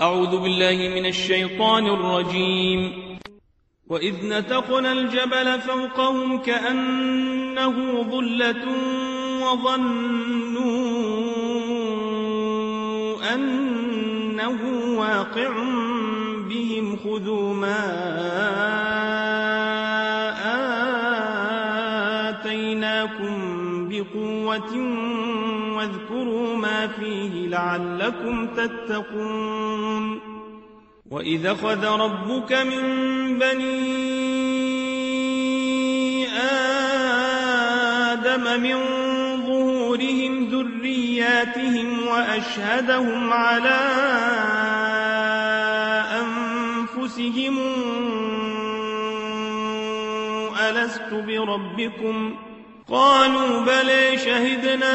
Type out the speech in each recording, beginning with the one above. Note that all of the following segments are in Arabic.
أعوذ بالله من الشيطان الرجيم. وإذ نتقنا الجبل فوقهم كأنه ظلة وظنوا أنه واقع بهم خذوا ما آتيناكم بقوة لعلكم تتقون. وإذا خذ ربك من بني آدم من ظهورهم ذرياتهم وأشهدهم على أنفسهم ألست بربكم؟ قالوا بلى شهدنا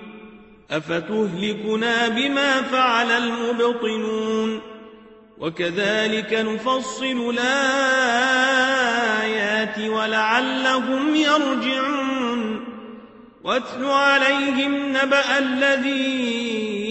أفتهلكنا بما فعل المبطنون وكذلك نفصل الآيات ولعلهم يرجعون واتل عليهم نبأ الذي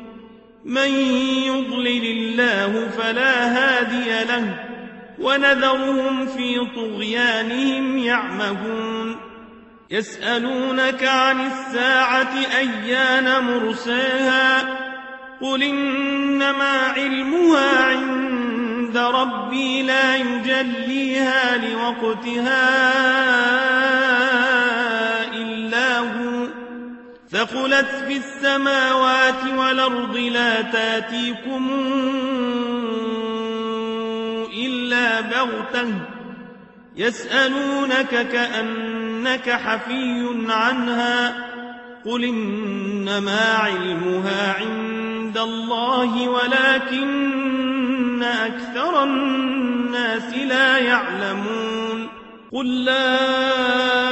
من يضلل الله فلا هادي له ونذرهم في طغيانهم يعمهون يسألونك عن الساعة أيان مرساها قل إنما علمها عند ربي لا يجليها لوقتها ثقلت في السماوات والأرض لا تاتيكم إلا بغته يسألونك كأنك حفي عنها قل إنما علمها عند الله ولكن أكثر الناس لا يعلمون قل لا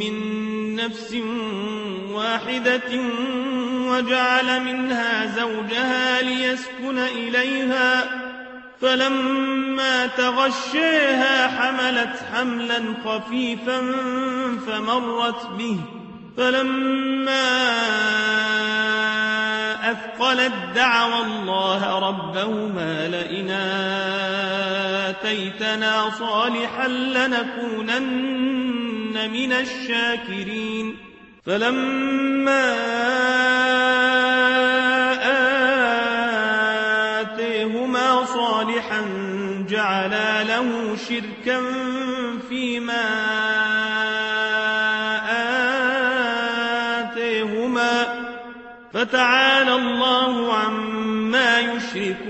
من نفس واحدة وجعل منها زوجها ليسكن إليها فلما تغشيها حملت حملا خفيفا فمرت به فلما أثقلت دعوى الله ربهما لئن آتيتنا صالحا لنكونن من الشاكرين فلما آتيهما صالحا جعلا له شركا فيما آتيهما فتعالى الله عما يشركون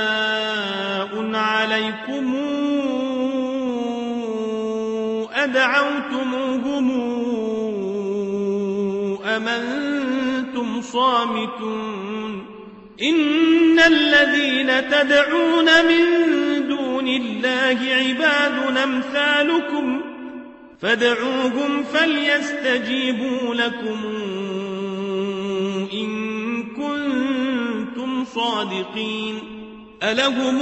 عليكم أدعوتموهم أم أنتم صامتون إن الذين تدعون من دون الله عباد أمثالكم فادعوهم فليستجيبوا لكم إن كنتم صادقين ألهم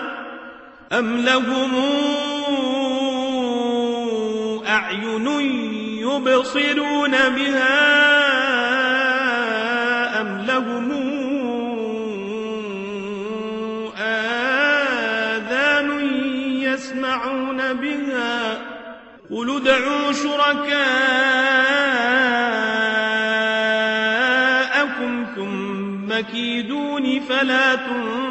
أم لهم أعين يبصرون بها أم لهم آذان يسمعون بها قل ادعوا شركاءكم كيدون فلا تنظرون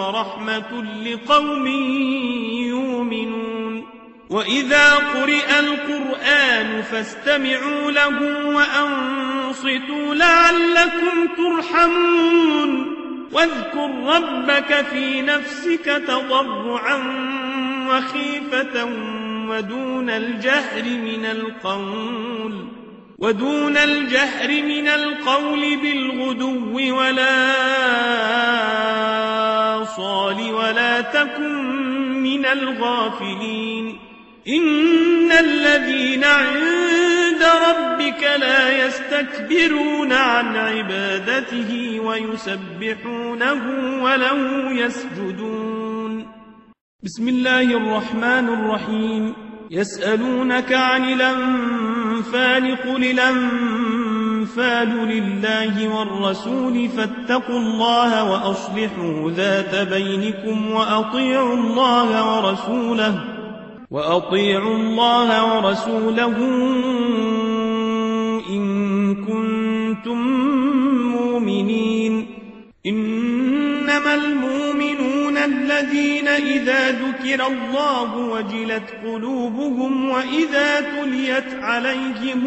ورحمة لقوم يؤمنون. وإذا قرئ القرآن فاستمعوا له وأنصتوا لعلكم ترحمون. واذكر ربك في نفسك تضرعا وخيفة ودون الجهر من القول. ودون الجهر من القول بالغدو ولا صال ولا تكن من الغافلين. إن الذين عند ربك لا يستكبرون عن عبادته ويسبحونه وله يسجدون. بسم الله الرحمن الرحيم. يسألونك عن الأنفال قل الأنفال لله والرسول فاتقوا الله وأصلحوا ذات بينكم وأطيعوا الله ورسوله وأطيعوا الله ورسوله إن كنتم مؤمنين إنما المؤمنون الذين إذا ذكر الله وجلت قلوبهم وإذا تليت عليهم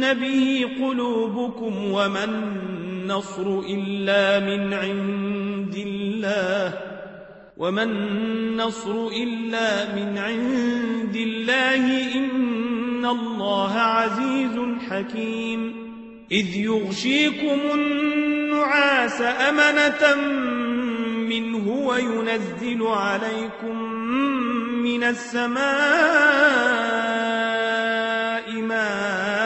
به قلوبكم وما النصر إلا من عند الله وما النصر إلا من عند الله إن الله عزيز حكيم إذ يغشيكم النعاس أمنة منه وينزل عليكم من السماء ماء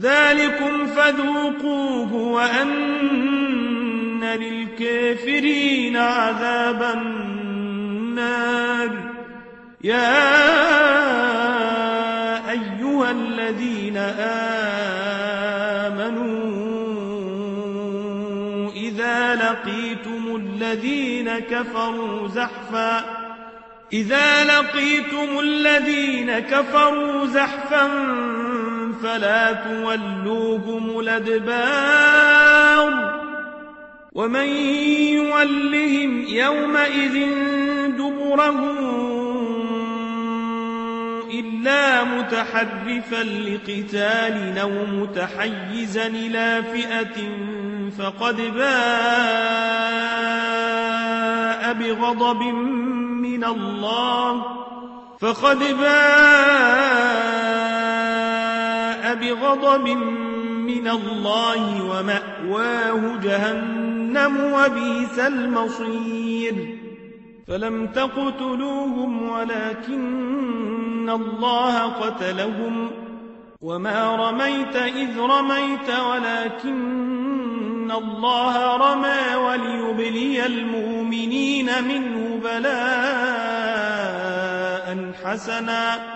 ذلكم فذوقوه وأن للكافرين عذاب النار. يا أيها الذين آمنوا إذا لقيتم الذين كفروا زحفا إذا لقيتم الذين كفروا زحفا فلا تولوهم الأدبار. ومن يولهم يومئذ دبره إلا متحرفا لقتال أو متحيزا إلى فئة فقد باء بغضب من الله. فقد باء بغضب من الله ومأواه جهنم وبئس المصير. فلم تقتلوهم ولكن الله قتلهم. وما رميت إذ رميت ولكن الله رمى وليبلي المؤمنين منه بلاء حسنا.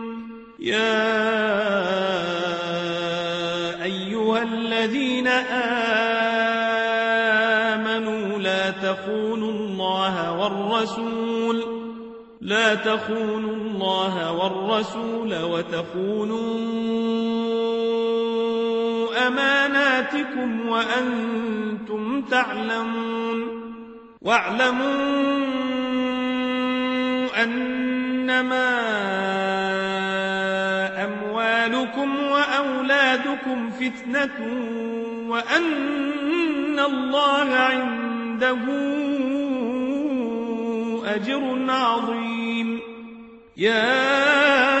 يا أيها الذين آمنوا لا تخونوا الله والرسول لا تخونوا الله والرسول وتخونوا أماناتكم وأنتم تعلمون. واعلموا أنما أموالكم وأولادكم فتنة وأن الله عنده أجر عظيم. يا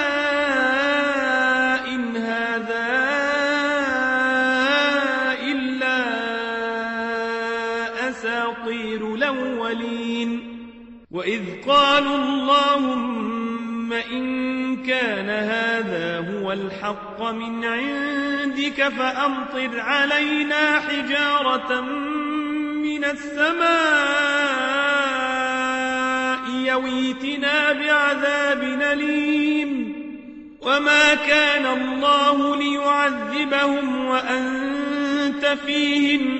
قالوا اللهم إن كان هذا هو الحق من عندك فأمطر علينا حجارة من السماء يويتنا بعذاب أليم. وما كان الله ليعذبهم وأنت فيهم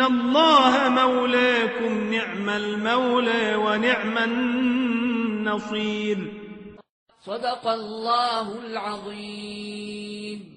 الله مولاكم نعم المولى ونعم النصير. صدق الله العظيم.